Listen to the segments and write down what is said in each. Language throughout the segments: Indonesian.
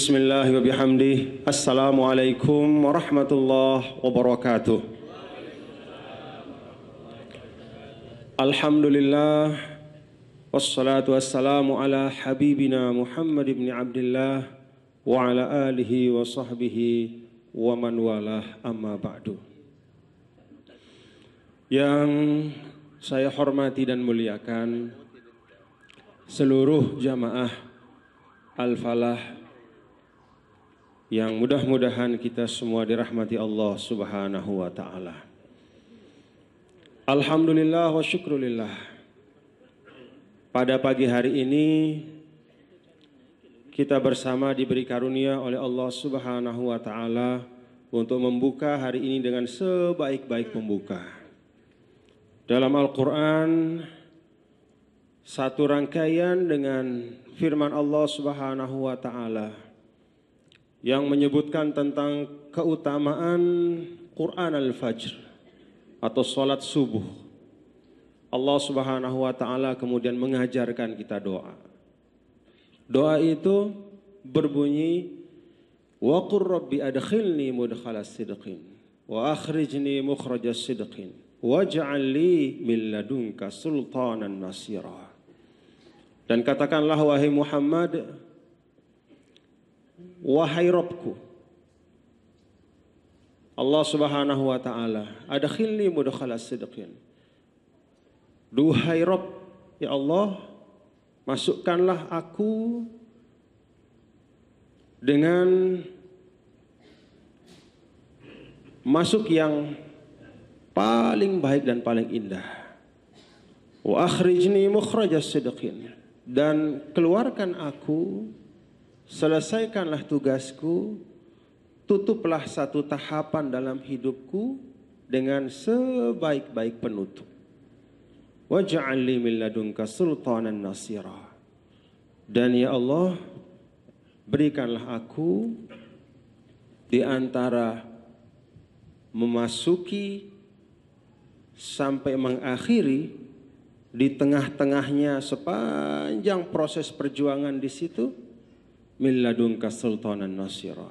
بسم الله وبحمده السلام عليكم ورحمة الله وبركاته الحمد لله والصلاة والسلام على حبيبنا محمد بن عبد الله وعلى آله وصحبه ومن والاه أما بعد Yang saya hormati dan muliakan seluruh jamaah Al-Falah yang mudah-mudahan kita semua dirahmati Allah Subhanahu wa taala. Alhamdulillah wa syukrulillah. Pada pagi hari ini kita bersama diberi karunia oleh Allah Subhanahu wa taala untuk membuka hari ini dengan sebaik-baik pembuka. Dalam Al-Qur'an satu rangkaian dengan firman Allah Subhanahu wa taala yang menyebutkan tentang keutamaan Quran al-Fajr atau salat subuh. Allah Subhanahu wa taala kemudian mengajarkan kita doa. Doa itu berbunyi wa qur rabbi adkhilni mudkhalas sidqin wa akhrijni mukhrajas sidqin waj'al li min ladunka sultanan nasira. Dan katakanlah wahai Muhammad wahai Rabbku Allah Subhanahu wa taala adkhilni mudkhalas sidqin Duhai Rabb ya Allah masukkanlah aku dengan masuk yang paling baik dan paling indah. Wa akhrijni mukhrajas sidqin dan keluarkan aku selesaikanlah tugasku tutuplah satu tahapan dalam hidupku dengan sebaik-baik penutup. Waj'al li min ladunka sultanan nasira. Dan ya Allah, berikanlah aku di antara memasuki sampai mengakhiri di tengah-tengahnya sepanjang proses perjuangan di situ min ladunka sultanan nasira.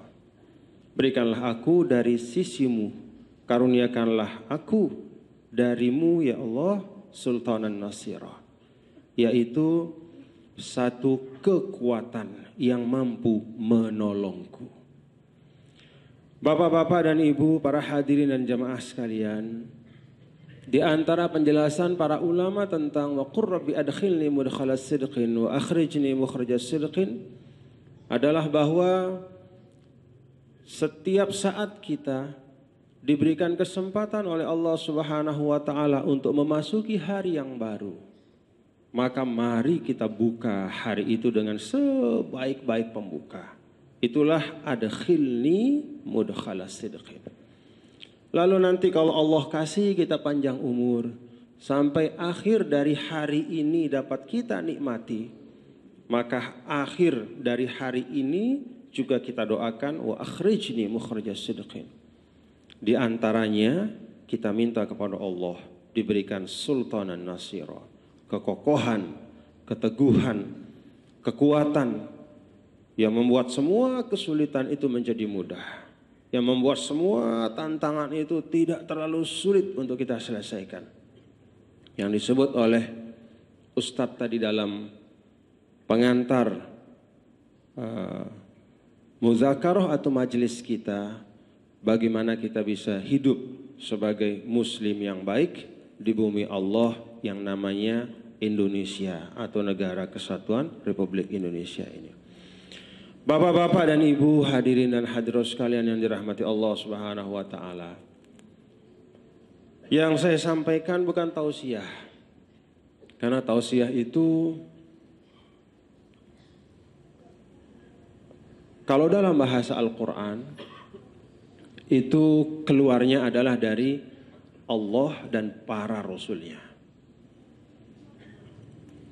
Berikanlah aku dari sisimu, karuniakanlah aku darimu ya Allah sultanan nasira yaitu satu kekuatan yang mampu menolongku Bapak-bapak dan ibu para hadirin dan jamaah sekalian di antara penjelasan para ulama tentang wa qur rabbi adkhilni mudkhalas sidqin wa akhrijni mukhrajas sidqin adalah bahwa setiap saat kita diberikan kesempatan oleh Allah Subhanahu wa taala untuk memasuki hari yang baru. Maka mari kita buka hari itu dengan sebaik-baik pembuka. Itulah adkhilni mudkhalas sidqin. Lalu nanti kalau Allah kasih kita panjang umur sampai akhir dari hari ini dapat kita nikmati, maka akhir dari hari ini juga kita doakan wa akhrijni mukhrajas sidqin. Di antaranya kita minta kepada Allah diberikan sultanan nasira, kekokohan, keteguhan, kekuatan yang membuat semua kesulitan itu menjadi mudah. Yang membuat semua tantangan itu tidak terlalu sulit untuk kita selesaikan. Yang disebut oleh Ustadz tadi dalam pengantar uh, muzakarah atau majelis kita bagaimana kita bisa hidup sebagai muslim yang baik di bumi Allah yang namanya Indonesia atau negara kesatuan Republik Indonesia ini. Bapak-bapak dan ibu hadirin dan hadirat sekalian yang dirahmati Allah Subhanahu wa taala. Yang saya sampaikan bukan tausiah. Karena tausiah itu kalau dalam bahasa Al-Qur'an itu keluarnya adalah dari Allah dan para rasulnya.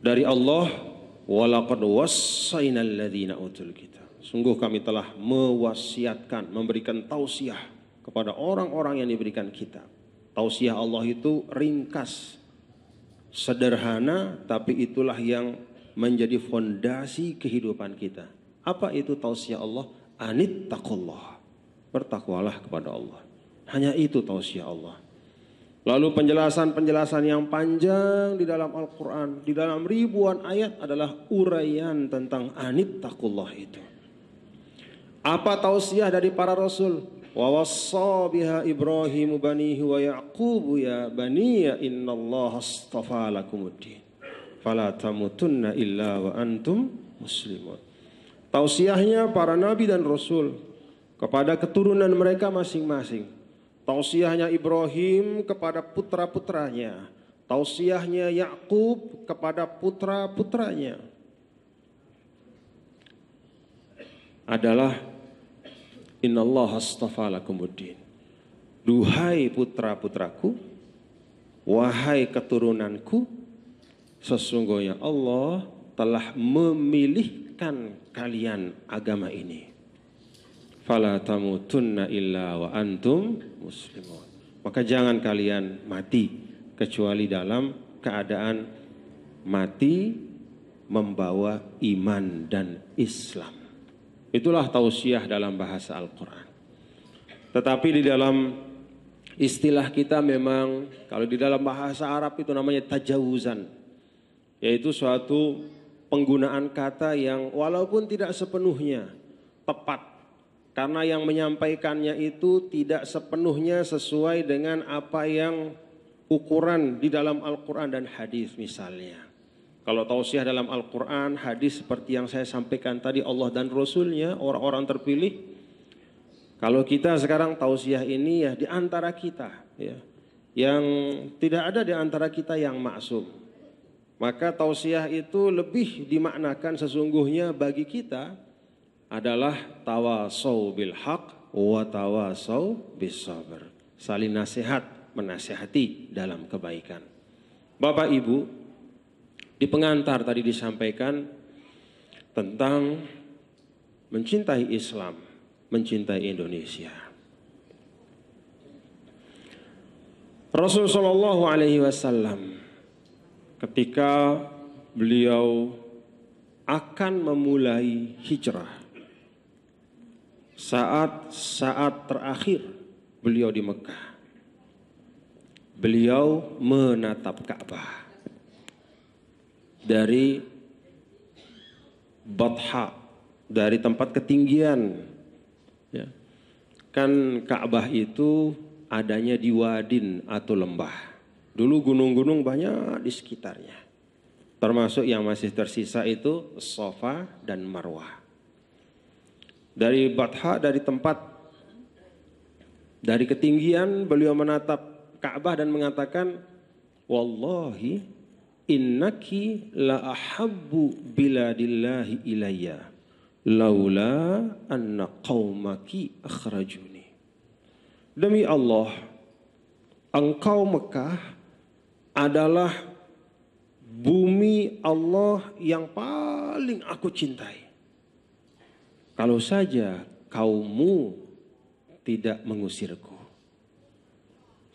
Dari Allah wassainal utul kitab. Sungguh kami telah mewasiatkan, memberikan tausiah kepada orang-orang yang diberikan kitab. Tausiah Allah itu ringkas, sederhana, tapi itulah yang menjadi fondasi kehidupan kita. Apa itu tausiah Allah? Anit takullah. Bertakwalah kepada Allah. Hanya itu tausiah Allah. Lalu penjelasan-penjelasan yang panjang di dalam Al-Quran, di dalam ribuan ayat adalah uraian tentang anit takullah itu. Apa tausiah dari para rasul? Wa wassa biha banihi wa Yaqub ya bani ya innallaha astafa lakumuddin. Fala tamutunna illa wa antum muslimun. Tausiahnya para nabi dan rasul kepada keturunan mereka masing-masing Tausiahnya Ibrahim kepada putra-putranya. Tausiahnya Yakub kepada putra-putranya. Adalah Innallaha astafa lakumuddin. Duhai putra-putraku, wahai keturunanku, sesungguhnya Allah telah memilihkan kalian agama ini fala tamutunna illa wa antum muslimun. Maka jangan kalian mati kecuali dalam keadaan mati membawa iman dan Islam. Itulah tausiah dalam bahasa Al-Qur'an. Tetapi di dalam istilah kita memang kalau di dalam bahasa Arab itu namanya tajawuzan. Yaitu suatu penggunaan kata yang walaupun tidak sepenuhnya tepat karena yang menyampaikannya itu tidak sepenuhnya sesuai dengan apa yang ukuran di dalam Al-Quran dan hadis misalnya. Kalau tausiah dalam Al-Quran, hadis seperti yang saya sampaikan tadi Allah dan Rasulnya, orang-orang terpilih. Kalau kita sekarang tausiah ini ya di antara kita ya. Yang tidak ada di antara kita yang maksum. Maka tausiah itu lebih dimaknakan sesungguhnya bagi kita adalah tawasau bil haq wa tawasau bis sabr. Saling nasihat, menasihati dalam kebaikan. Bapak Ibu, di pengantar tadi disampaikan tentang mencintai Islam, mencintai Indonesia. Rasul Shallallahu Alaihi Wasallam ketika beliau akan memulai hijrah saat-saat terakhir beliau di Mekah. Beliau menatap Ka'bah dari Batha dari tempat ketinggian. Ya. Kan Ka'bah itu adanya di wadin atau lembah. Dulu gunung-gunung banyak di sekitarnya. Termasuk yang masih tersisa itu Sofa dan Marwah dari Batha dari tempat dari ketinggian beliau menatap Ka'bah dan mengatakan wallahi innaki la ahabbu biladillahi ilayya laula anna qaumaki akhrajuni demi Allah engkau Mekah adalah bumi Allah yang paling aku cintai kalau saja kaummu tidak mengusirku.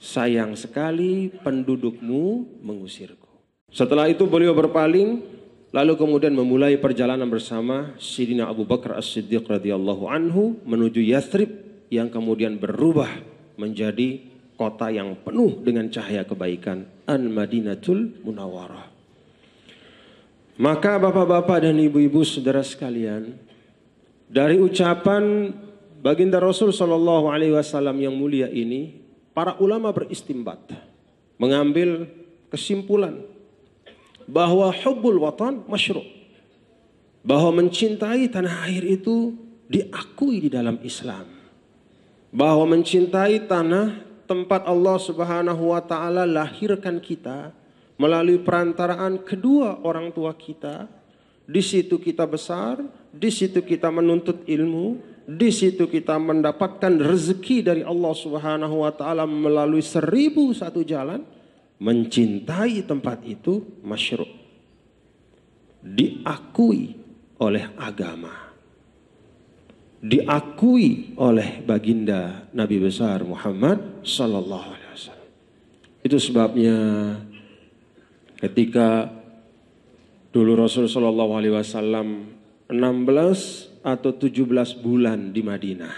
Sayang sekali pendudukmu mengusirku. Setelah itu beliau berpaling lalu kemudian memulai perjalanan bersama Sidina Abu Bakar As-Siddiq radhiyallahu anhu menuju Yathrib yang kemudian berubah menjadi kota yang penuh dengan cahaya kebaikan An-Madinatul Munawwarah. Maka bapak-bapak dan ibu-ibu saudara sekalian, dari ucapan baginda Rasul Shallallahu Alaihi Wasallam yang mulia ini, para ulama beristimbat, mengambil kesimpulan bahwa hubbul watan masyru' bahwa mencintai tanah air itu diakui di dalam Islam. Bahwa mencintai tanah tempat Allah Subhanahu wa taala lahirkan kita melalui perantaraan kedua orang tua kita di situ kita besar, di situ kita menuntut ilmu, di situ kita mendapatkan rezeki dari Allah Subhanahu wa taala melalui seribu satu jalan. Mencintai tempat itu masyru' diakui oleh agama. Diakui oleh baginda Nabi besar Muhammad sallallahu alaihi wasallam. Itu sebabnya ketika dulu Rasul sallallahu alaihi wasallam 16 atau 17 bulan di Madinah.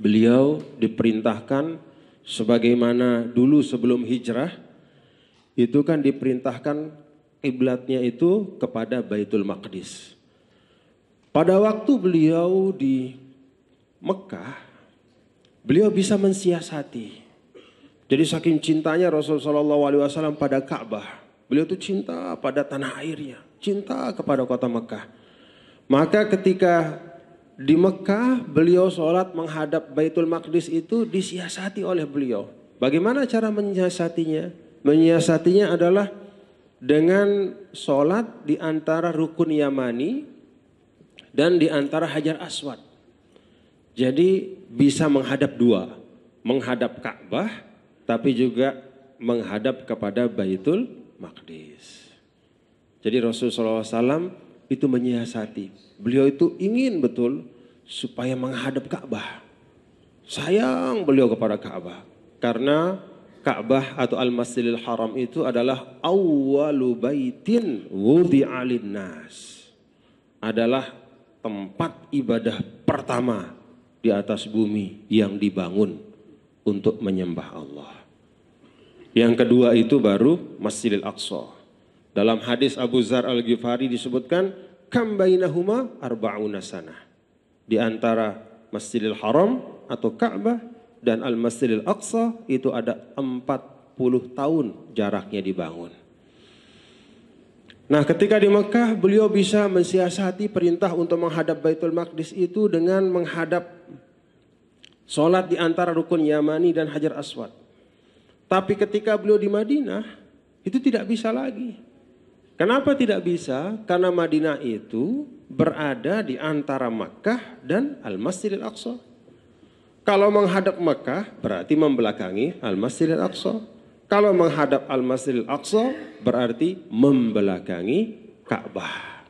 Beliau diperintahkan sebagaimana dulu sebelum hijrah itu kan diperintahkan kiblatnya itu kepada Baitul Maqdis. Pada waktu beliau di Mekah, beliau bisa mensiasati. Jadi saking cintanya Rasulullah SAW pada Ka'bah, beliau itu cinta pada tanah airnya, cinta kepada kota Mekah. Maka ketika di Mekah beliau sholat menghadap Baitul Maqdis itu disiasati oleh beliau. Bagaimana cara menyiasatinya? Menyiasatinya adalah dengan sholat di antara rukun Yamani dan di antara Hajar Aswad. Jadi bisa menghadap dua, menghadap Ka'bah tapi juga menghadap kepada Baitul Maqdis. Jadi Rasulullah SAW itu menyiasati. Beliau itu ingin betul supaya menghadap Ka'bah. Sayang beliau kepada Ka'bah. Karena Ka'bah atau Al-Masjidil Haram itu adalah awwalu baitin wudi'alin nas. Adalah tempat ibadah pertama di atas bumi yang dibangun untuk menyembah Allah. Yang kedua itu baru Masjidil Aqsa. Dalam hadis Abu Zar Al-Ghifari disebutkan kam bainahuma arba'una sana. Di antara Masjidil Haram atau Ka'bah dan Al-Masjidil Aqsa itu ada 40 tahun jaraknya dibangun. Nah ketika di Mekah beliau bisa mensiasati perintah untuk menghadap Baitul Maqdis itu dengan menghadap sholat di antara rukun Yamani dan Hajar Aswad. Tapi ketika beliau di Madinah itu tidak bisa lagi. Kenapa tidak bisa? Karena Madinah itu berada di antara Makkah dan Al-Masjidil Aqsa. Kalau menghadap Makkah berarti membelakangi Al-Masjidil Aqsa. Kalau menghadap Al-Masjidil Aqsa berarti membelakangi Ka'bah.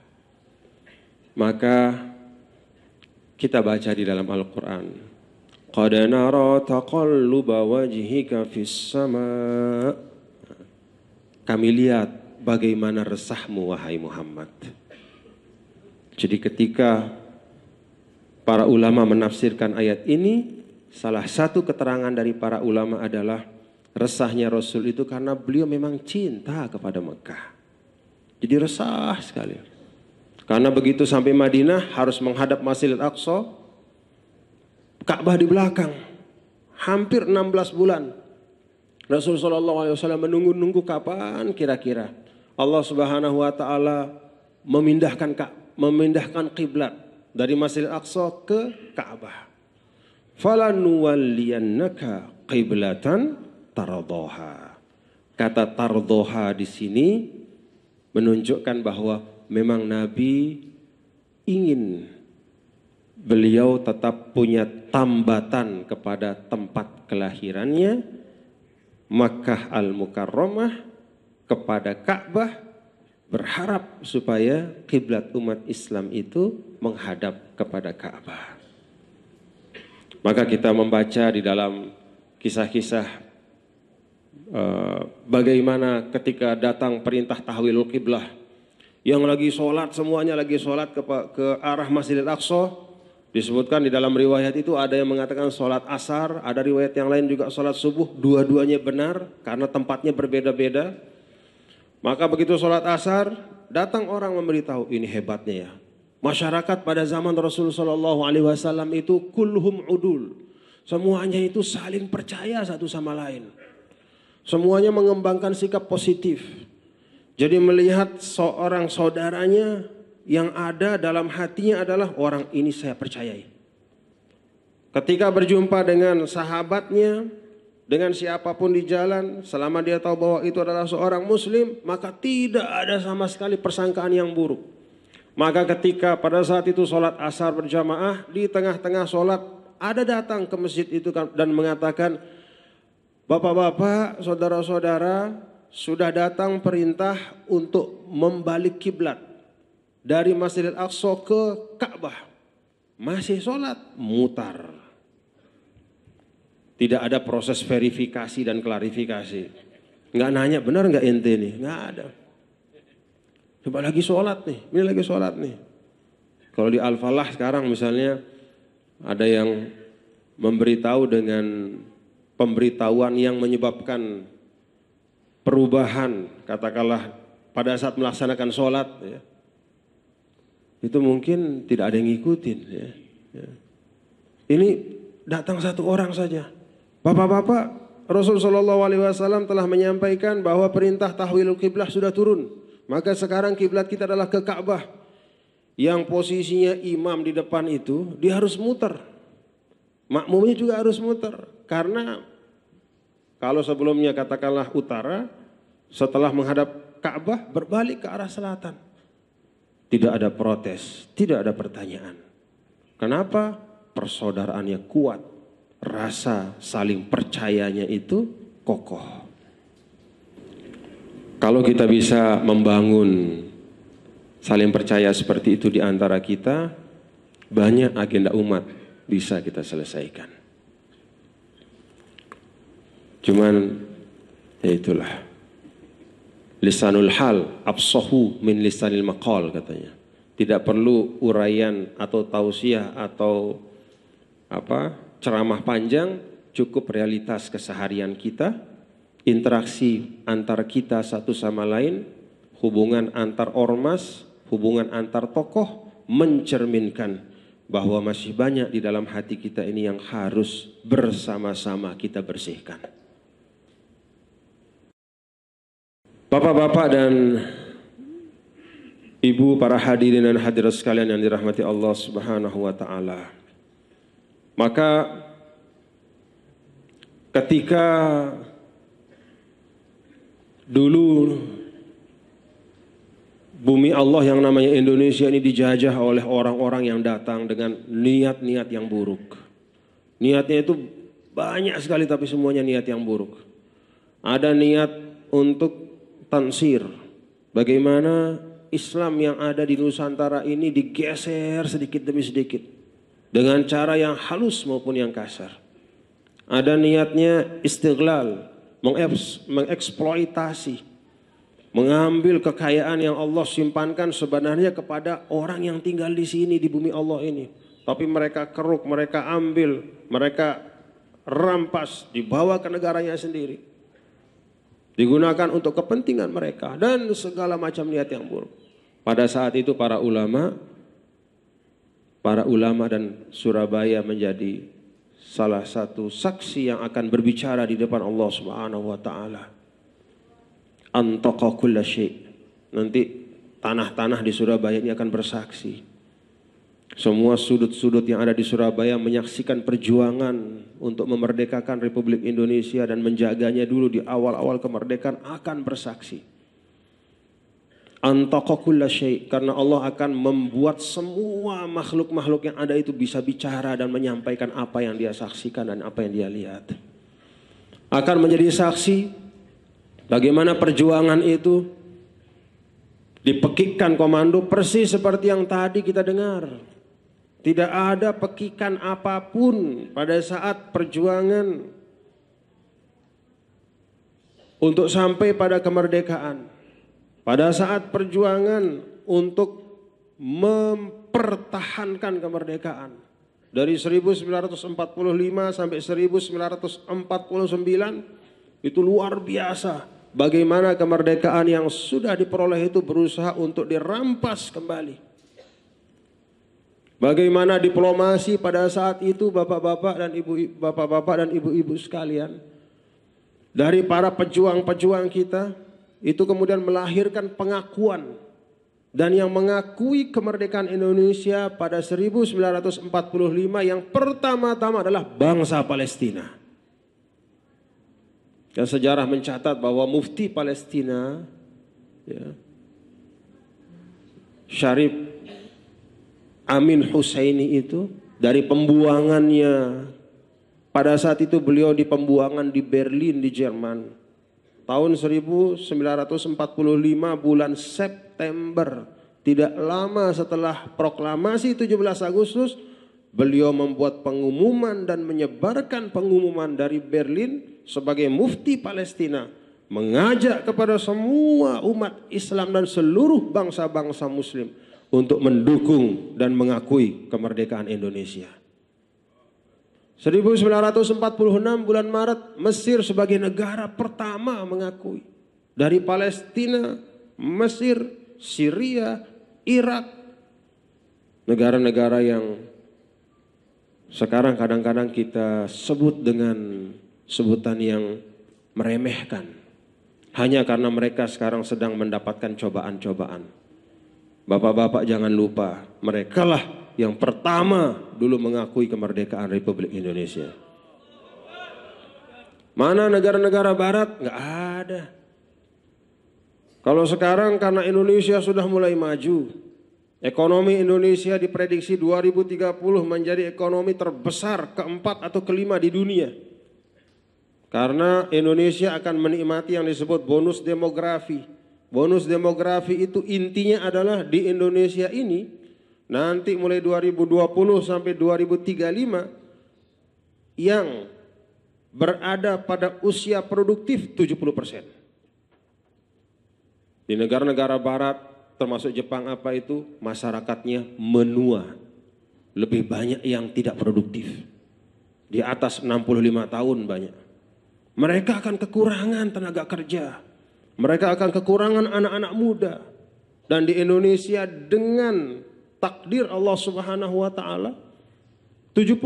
Maka kita baca di dalam Al-Quran. Qad nara taqalluba wajhika fis sama. Kami lihat bagaimana resahmu wahai Muhammad. Jadi ketika para ulama menafsirkan ayat ini, salah satu keterangan dari para ulama adalah resahnya Rasul itu karena beliau memang cinta kepada Mekah. Jadi resah sekali. Karena begitu sampai Madinah harus menghadap Masjidil Aqsa, Ka'bah di belakang. Hampir 16 bulan. Rasulullah SAW menunggu-nunggu kapan kira-kira Allah Subhanahu wa taala memindahkan memindahkan kiblat dari Masjidil Aqsa ke Ka'bah. Falanuwalliyannaka qiblatan tardoha. Kata tardoha di sini menunjukkan bahwa memang Nabi ingin beliau tetap punya tambatan kepada tempat kelahirannya Makkah Al-Mukarramah kepada Ka'bah berharap supaya kiblat umat Islam itu menghadap kepada Ka'bah. Maka kita membaca di dalam kisah-kisah Eh, bagaimana ketika datang perintah tahwilul kiblah yang lagi sholat semuanya lagi sholat ke, ke arah Masjidil Aqsa. Disebutkan di dalam riwayat itu ada yang mengatakan sholat asar ada riwayat yang lain juga sholat subuh. Dua-duanya benar karena tempatnya berbeda-beda. Maka begitu sholat asar datang orang memberitahu ini hebatnya ya. Masyarakat pada zaman Rasulullah Shallallahu Alaihi Wasallam itu kulhum udul. Semuanya itu saling percaya satu sama lain Semuanya mengembangkan sikap positif. Jadi melihat seorang saudaranya yang ada dalam hatinya adalah orang ini saya percayai. Ketika berjumpa dengan sahabatnya, dengan siapa pun di jalan, selama dia tahu bahwa itu adalah seorang muslim, maka tidak ada sama sekali persangkaan yang buruk. Maka ketika pada saat itu sholat asar berjamaah, di tengah-tengah sholat ada datang ke masjid itu dan mengatakan, Bapak-bapak, saudara-saudara, sudah datang perintah untuk membalik kiblat dari Masjidil Aqsa ke Ka'bah. masih sholat, mutar. Tidak ada proses verifikasi dan klarifikasi. Nggak nanya, benar nggak ente nih? Nggak ada. Coba lagi sholat nih, ini lagi sholat nih. Kalau di Al-Falah sekarang misalnya ada yang memberitahu dengan pemberitahuan yang menyebabkan perubahan, katakanlah pada saat melaksanakan sholat, ya, itu mungkin tidak ada yang ngikutin. Ya, ya. Ini datang satu orang saja. Bapak-bapak, Rasul Shallallahu Alaihi Wasallam telah menyampaikan bahwa perintah tahwilul kiblah sudah turun. Maka sekarang kiblat kita adalah ke Ka'bah. Yang posisinya imam di depan itu, dia harus muter. Makmumnya juga harus muter. Karena kalau sebelumnya katakanlah utara, setelah menghadap Ka'bah berbalik ke arah selatan. Tidak ada protes, tidak ada pertanyaan. Kenapa? Persaudaraannya kuat, rasa saling percayanya itu kokoh. Kalau kita bisa membangun saling percaya seperti itu di antara kita, banyak agenda umat bisa kita selesaikan. Cuman ya itulah. Lisanul hal absahu min lisanil maqal katanya. Tidak perlu uraian atau tausiah atau apa ceramah panjang, cukup realitas keseharian kita, interaksi antar kita satu sama lain, hubungan antar ormas, hubungan antar tokoh mencerminkan bahwa masih banyak di dalam hati kita ini yang harus bersama-sama kita bersihkan. Bapak-bapak dan ibu para hadirin dan hadirat sekalian yang dirahmati Allah Subhanahu wa taala. Maka ketika dulu bumi Allah yang namanya Indonesia ini dijajah oleh orang-orang yang datang dengan niat-niat yang buruk. Niatnya itu banyak sekali tapi semuanya niat yang buruk. Ada niat untuk tansir. Bagaimana Islam yang ada di Nusantara ini digeser sedikit demi sedikit. Dengan cara yang halus maupun yang kasar. Ada niatnya istiglal, mengeksploitasi. Mengambil kekayaan yang Allah simpankan sebenarnya kepada orang yang tinggal di sini di bumi Allah ini. Tapi mereka keruk, mereka ambil, mereka rampas, dibawa ke negaranya sendiri digunakan untuk kepentingan mereka dan segala macam niat yang buruk. Pada saat itu para ulama para ulama dan Surabaya menjadi salah satu saksi yang akan berbicara di depan Allah Subhanahu wa taala. Antaqa Nanti tanah-tanah di Surabaya ini akan bersaksi semua sudut-sudut yang ada di Surabaya menyaksikan perjuangan untuk memerdekakan Republik Indonesia dan menjaganya dulu di awal-awal kemerdekaan akan bersaksi. Antaqakulla syai karena Allah akan membuat semua makhluk-makhluk yang ada itu bisa bicara dan menyampaikan apa yang dia saksikan dan apa yang dia lihat. Akan menjadi saksi bagaimana perjuangan itu dipekikkan komando persis seperti yang tadi kita dengar. Tidak ada pekikan apa pun pada saat perjuangan untuk sampai pada kemerdekaan. Pada saat perjuangan untuk mempertahankan kemerdekaan. Dari 1945 sampai 1949 itu luar biasa. Bagaimana kemerdekaan yang sudah diperoleh itu berusaha untuk dirampas kembali Bagaimana diplomasi pada saat itu bapak-bapak dan ibu bapak-bapak dan ibu-ibu sekalian dari para pejuang-pejuang kita itu kemudian melahirkan pengakuan dan yang mengakui kemerdekaan Indonesia pada 1945 yang pertama-tama adalah bangsa Palestina. Dan sejarah mencatat bahwa mufti Palestina ya, Syarif Amin Husaini itu dari pembuangannya. Pada saat itu beliau di pembuangan di Berlin di Jerman. Tahun 1945 bulan September tidak lama setelah proklamasi 17 Agustus Beliau membuat pengumuman dan menyebarkan pengumuman dari Berlin sebagai mufti Palestina mengajak kepada semua umat Islam dan seluruh bangsa-bangsa muslim untuk mendukung dan mengakui kemerdekaan Indonesia. 1946 bulan Maret Mesir sebagai negara pertama mengakui dari Palestina, Mesir, Syria, Irak negara-negara yang sekarang kadang-kadang kita sebut dengan sebutan yang meremehkan. Hanya karena mereka sekarang sedang mendapatkan cobaan-cobaan. Bapak-bapak jangan lupa, mereka lah yang pertama dulu mengakui kemerdekaan Republik Indonesia. Mana negara-negara barat? Nggak ada. Kalau sekarang karena Indonesia sudah mulai maju, Ekonomi Indonesia diprediksi 2030 menjadi ekonomi terbesar keempat atau kelima di dunia. Karena Indonesia akan menikmati yang disebut bonus demografi. Bonus demografi itu intinya adalah di Indonesia ini nanti mulai 2020 sampai 2035 yang berada pada usia produktif 70 persen. Di negara-negara barat termasuk Jepang apa itu masyarakatnya menua. Lebih banyak yang tidak produktif. Di atas 65 tahun banyak. Mereka akan kekurangan tenaga kerja. Mereka akan kekurangan anak-anak muda. Dan di Indonesia dengan takdir Allah Subhanahu wa taala 70%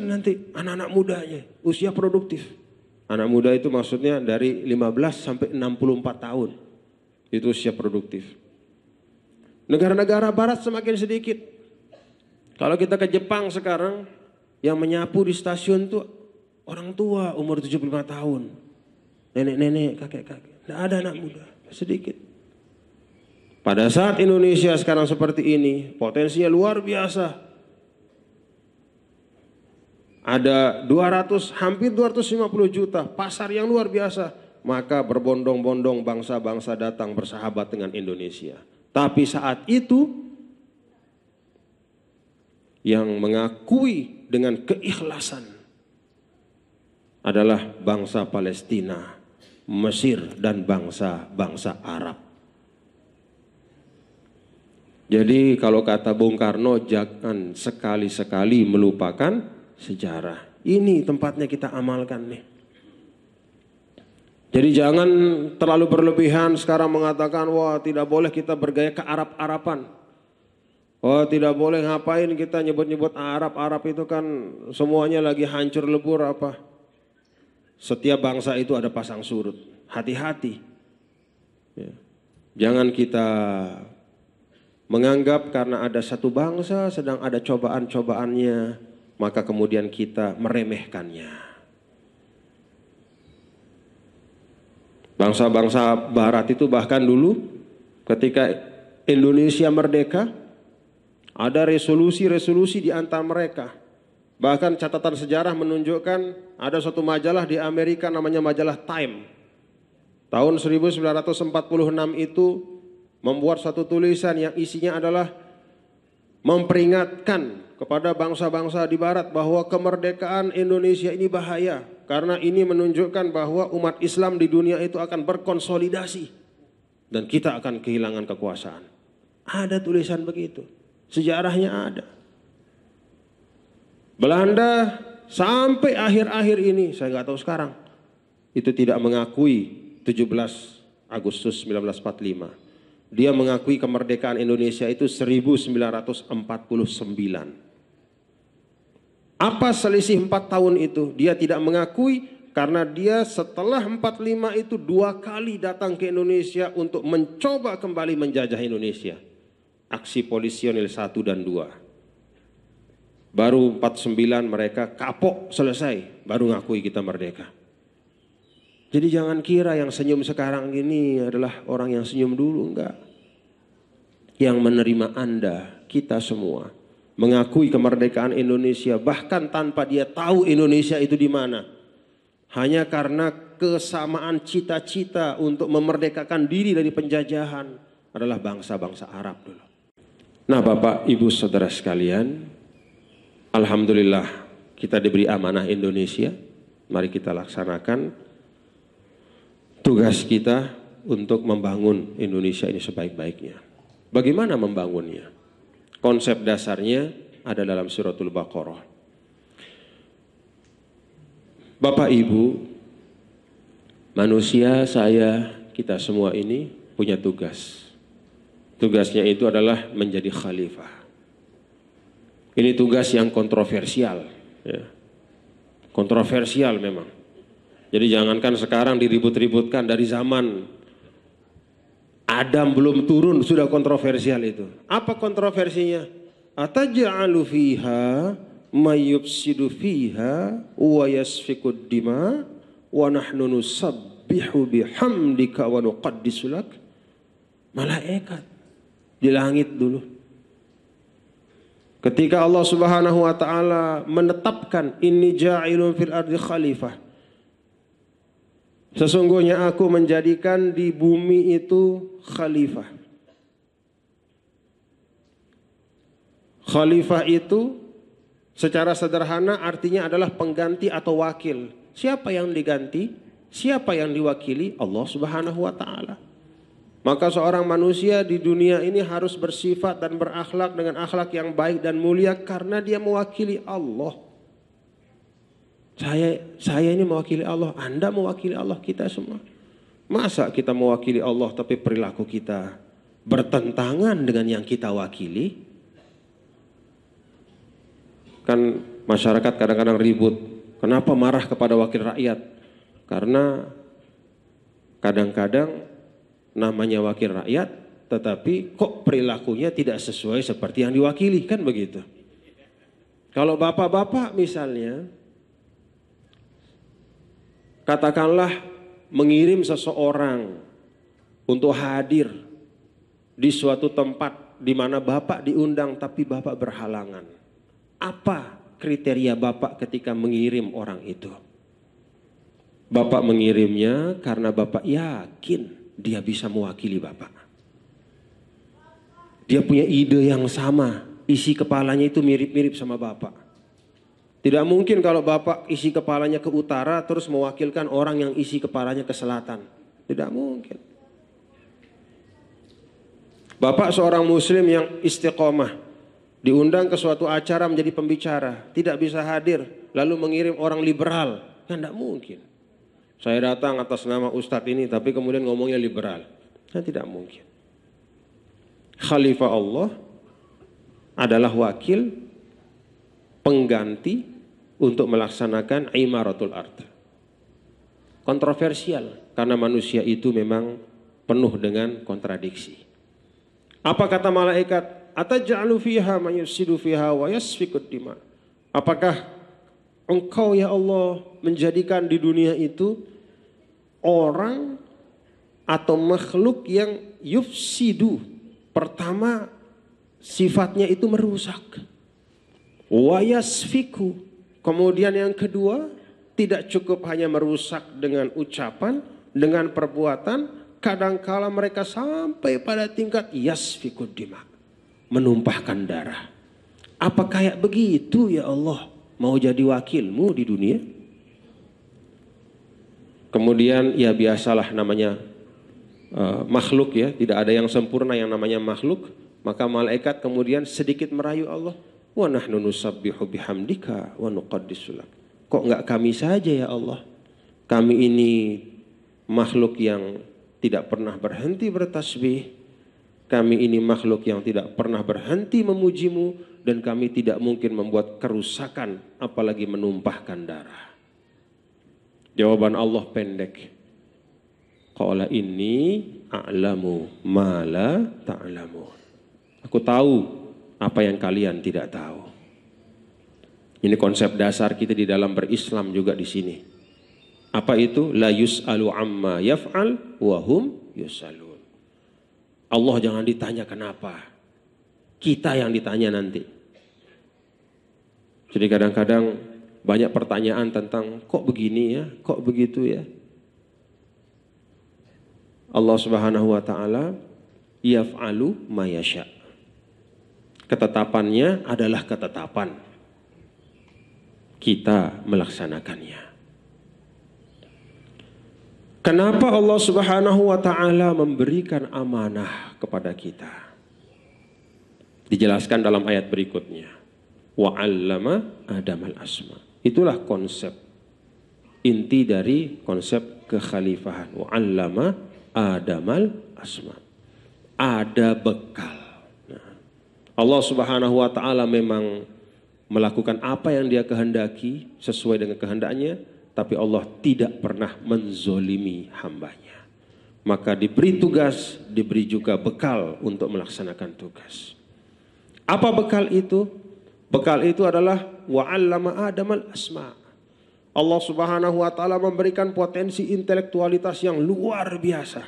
nanti anak-anak mudanya usia produktif. Anak muda itu maksudnya dari 15 sampai 64 tahun. Itu usia produktif. Negara-negara barat semakin sedikit. Kalau kita ke Jepang sekarang, yang menyapu di stasiun tuh orang tua umur 75 tahun. Nenek-nenek, kakek-kakek. Tidak ada anak muda, sedikit. Pada saat Indonesia sekarang seperti ini, potensinya luar biasa. Ada 200, hampir 250 juta, pasar yang luar biasa. Maka berbondong-bondong bangsa-bangsa datang bersahabat dengan Indonesia. Tapi saat itu yang mengakui dengan keikhlasan adalah bangsa Palestina, Mesir dan bangsa-bangsa Arab. Jadi kalau kata Bung Karno jangan sekali-sekali melupakan sejarah. Ini tempatnya kita amalkan nih. Jadi jangan terlalu berlebihan sekarang mengatakan wah tidak boleh kita bergaya ke Arab-Arapan. Wah tidak boleh ngapain kita nyebut-nyebut Arab-Arab itu kan semuanya lagi hancur lebur apa. Setiap bangsa itu ada pasang surut. Hati-hati. Ya. Jangan kita menganggap karena ada satu bangsa sedang ada cobaan-cobaannya maka kemudian kita meremehkannya. Bangsa-bangsa barat itu bahkan dulu ketika Indonesia merdeka ada resolusi-resolusi di antara mereka. Bahkan catatan sejarah menunjukkan ada suatu majalah di Amerika namanya majalah Time. Tahun 1946 itu membuat satu tulisan yang isinya adalah memperingatkan kepada bangsa-bangsa di barat bahwa kemerdekaan Indonesia ini bahaya karena ini menunjukkan bahwa umat Islam di dunia itu akan berkonsolidasi dan kita akan kehilangan kekuasaan. Ada tulisan begitu. Sejarahnya ada. Belanda sampai akhir-akhir ini, saya nggak tahu sekarang, itu tidak mengakui 17 Agustus 1945 dia mengakui kemerdekaan Indonesia itu 1949. Apa selisih empat tahun itu? Dia tidak mengakui karena dia setelah 45 itu dua kali datang ke Indonesia untuk mencoba kembali menjajah Indonesia. Aksi polisionil 1 dan 2. Baru 49 mereka kapok selesai, baru ngakui kita merdeka. Jadi jangan kira yang senyum sekarang ini adalah orang yang senyum dulu, enggak. Yang menerima Anda, kita semua, mengakui kemerdekaan Indonesia bahkan tanpa dia tahu Indonesia itu di mana. Hanya karena kesamaan cita-cita untuk memerdekakan diri dari penjajahan adalah bangsa-bangsa Arab dulu. Nah, Bapak, Ibu, Saudara sekalian, Alhamdulillah kita diberi amanah Indonesia. Mari kita laksanakan tugas kita untuk membangun Indonesia ini sebaik-baiknya. Bagaimana membangunnya? Konsep dasarnya ada dalam suratul Baqarah. Bapak Ibu, manusia, saya, kita semua ini punya tugas. Tugasnya itu adalah menjadi khalifah. Ini tugas yang kontroversial. Ya. Kontroversial memang. Jadi jangankan sekarang diribut-ributkan dari zaman Adam belum turun sudah kontroversial itu. Apa kontroversinya? Ataj'alu fiha mayyufsidu fiha wa yasfikud dima wa nahnu nusabbihu bihamdika wa nuqaddisu lak. Malaikat di langit dulu. Ketika Allah Subhanahu wa taala menetapkan inni ja'ilun fil ardi khalifah. Sesungguhnya aku menjadikan di bumi itu khalifah. Khalifah itu secara sederhana artinya adalah pengganti atau wakil. Siapa yang diganti? Siapa yang diwakili? Allah Subhanahu wa taala. Maka seorang manusia di dunia ini harus bersifat dan berakhlak dengan akhlak yang baik dan mulia karena dia mewakili Allah. Saya saya ini mewakili Allah, Anda mewakili Allah kita semua. Masa kita mewakili Allah tapi perilaku kita bertentangan dengan yang kita wakili? Kan masyarakat kadang-kadang ribut. Kenapa marah kepada wakil rakyat? Karena kadang-kadang namanya wakil rakyat tetapi kok perilakunya tidak sesuai seperti yang diwakili kan begitu. Kalau bapak-bapak misalnya katakanlah mengirim seseorang untuk hadir di suatu tempat di mana Bapak diundang tapi Bapak berhalangan. Apa kriteria Bapak ketika mengirim orang itu? Bapak mengirimnya karena Bapak yakin dia bisa mewakili Bapak. Dia punya ide yang sama, isi kepalanya itu mirip-mirip sama Bapak. Tidak mungkin kalau Bapak isi kepalanya ke utara terus mewakilkan orang yang isi kepalanya ke selatan. Tidak mungkin. Bapak seorang muslim yang istiqomah diundang ke suatu acara menjadi pembicara, tidak bisa hadir, lalu mengirim orang liberal, kan tidak mungkin. Saya datang atas nama ustadz ini tapi kemudian ngomongnya liberal. Kan tidak mungkin. Khalifah Allah adalah wakil pengganti untuk melaksanakan imaratul ard. Kontroversial karena manusia itu memang penuh dengan kontradiksi. Apa kata malaikat? Ataj'alu fiha man fiha dima. Apakah engkau ya Allah menjadikan di dunia itu orang atau makhluk yang yufsidu. Pertama sifatnya itu merusak. Wa yasfiku Kemudian yang kedua, tidak cukup hanya merusak dengan ucapan, dengan perbuatan, kadangkala mereka sampai pada tingkat yasfikud dima, menumpahkan darah. Apa kayak begitu ya Allah mau jadi wakilmu di dunia? Kemudian ya biasalah namanya uh, makhluk ya, tidak ada yang sempurna yang namanya makhluk. Maka malaikat kemudian sedikit merayu Allah. Wa nahnu nusabbihu bihamdika wa nuqaddisu Kok enggak kami saja ya Allah? Kami ini makhluk yang tidak pernah berhenti bertasbih. Kami ini makhluk yang tidak pernah berhenti memujimu dan kami tidak mungkin membuat kerusakan apalagi menumpahkan darah. Jawaban Allah pendek. Qala ini a'lamu ma la ta'lamun. Aku tahu apa yang kalian tidak tahu. Ini konsep dasar kita di dalam berislam juga di sini. Apa itu? La yus'alu amma yaf'al wa hum yus'alun. Allah jangan ditanya kenapa. Kita yang ditanya nanti. Jadi kadang-kadang banyak pertanyaan tentang kok begini ya, kok begitu ya. Allah Subhanahu wa taala yaf'alu ma yasha' ketetapannya adalah ketetapan. kita melaksanakannya. Kenapa Allah Subhanahu wa taala memberikan amanah kepada kita? Dijelaskan dalam ayat berikutnya. Wa 'allama Adam al-asma. Itulah konsep inti dari konsep kekhalifahan. Wa 'allama Adam al-asma. Ada bekal. Nah, Allah Subhanahu wa taala memang melakukan apa yang dia kehendaki sesuai dengan kehendaknya tapi Allah tidak pernah menzolimi hambanya. Maka diberi tugas, diberi juga bekal untuk melaksanakan tugas. Apa bekal itu? Bekal itu adalah wa'allama Adam al-asma. Allah Subhanahu wa taala memberikan potensi intelektualitas yang luar biasa.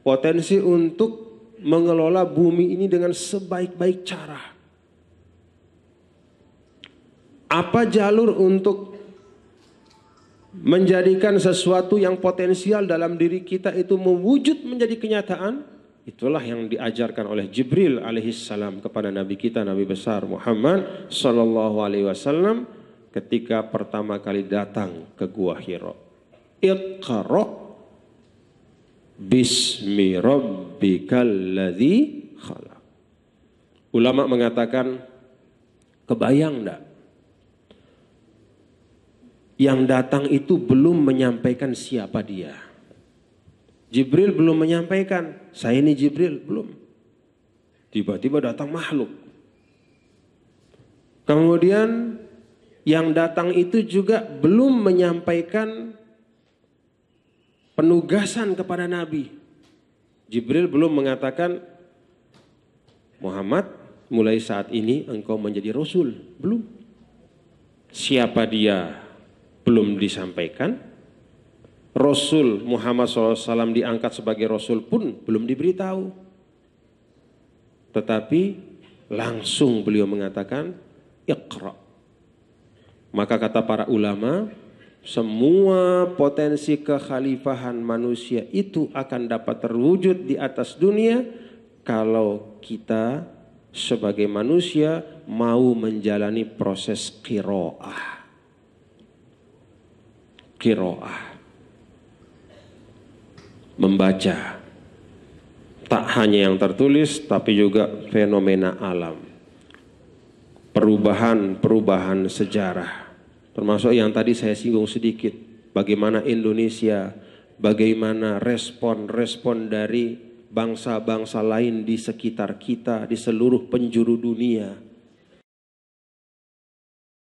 Potensi untuk mengelola bumi ini dengan sebaik-baik cara. Apa jalur untuk menjadikan sesuatu yang potensial dalam diri kita itu mewujud menjadi kenyataan, itulah yang diajarkan oleh Jibril alaihissalam kepada Nabi kita Nabi besar Muhammad sallallahu alaihi wasallam ketika pertama kali datang ke Gua Hira. Iqra bismi rabbikal ladzi khalaq. Ulama mengatakan kebayang enggak yang datang itu belum menyampaikan siapa dia. Jibril belum menyampaikan, saya ini Jibril, belum. Tiba-tiba datang makhluk. Kemudian yang datang itu juga belum menyampaikan penugasan kepada Nabi. Jibril belum mengatakan, Muhammad mulai saat ini engkau menjadi Rasul. Belum. Siapa dia? belum disampaikan. Rasul Muhammad SAW diangkat sebagai Rasul pun belum diberitahu. Tetapi langsung beliau mengatakan, Iqra. Maka kata para ulama, semua potensi kekhalifahan manusia itu akan dapat terwujud di atas dunia kalau kita sebagai manusia mau menjalani proses kiroah kiroah. Membaca. Tak hanya yang tertulis, tapi juga fenomena alam. Perubahan-perubahan sejarah. Termasuk yang tadi saya singgung sedikit. Bagaimana Indonesia, bagaimana respon-respon dari bangsa-bangsa lain di sekitar kita, di seluruh penjuru dunia